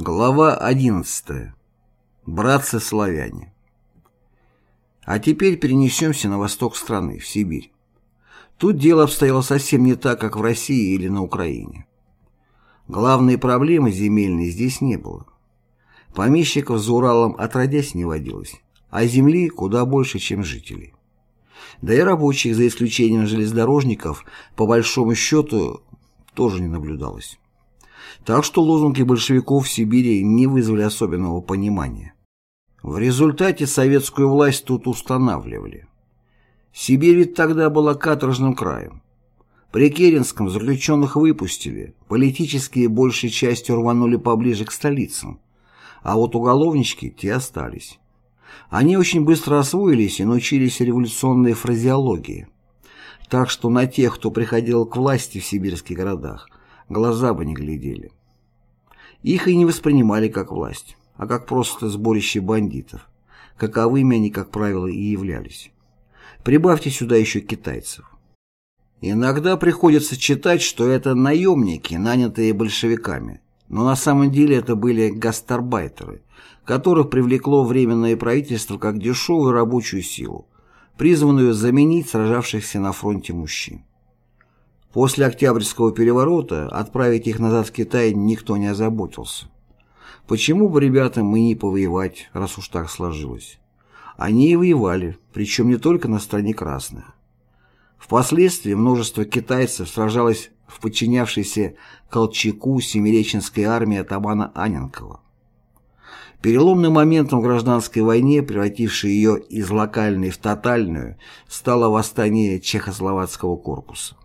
Глава 11. Братцы-славяне. А теперь перенесемся на восток страны, в Сибирь. Тут дело обстояло совсем не так, как в России или на Украине. Главной проблемы земельной здесь не было. Помещиков за Уралом отродясь не водилось, а земли куда больше, чем жителей. Да и рабочих, за исключением железнодорожников, по большому счету, тоже не наблюдалось. Так что лозунги большевиков в Сибири не вызвали особенного понимания. В результате советскую власть тут устанавливали. Сибирь ведь тогда была каторжным краем. При Керенском заключенных выпустили, политические большей частью рванули поближе к столицам, а вот уголовнички те остались. Они очень быстро освоились и научились революционной фразеологии. Так что на тех, кто приходил к власти в сибирских городах, глаза бы не глядели. Их и не воспринимали как власть, а как просто сборище бандитов, каковыми они, как правило, и являлись. Прибавьте сюда еще китайцев. Иногда приходится читать, что это наемники, нанятые большевиками, но на самом деле это были гастарбайтеры, которых привлекло Временное правительство как дешевую рабочую силу, призванную заменить сражавшихся на фронте мужчин. После Октябрьского переворота отправить их назад в Китай никто не озаботился. Почему бы ребятам и не повоевать, раз уж так сложилось? Они и воевали, причем не только на стороне красных. Впоследствии множество китайцев сражалось в подчинявшейся Колчаку Семиреченской армии атамана Аненкова. Переломным моментом в гражданской войне, превратившей ее из локальной в тотальную, стало восстание Чехословацкого корпуса.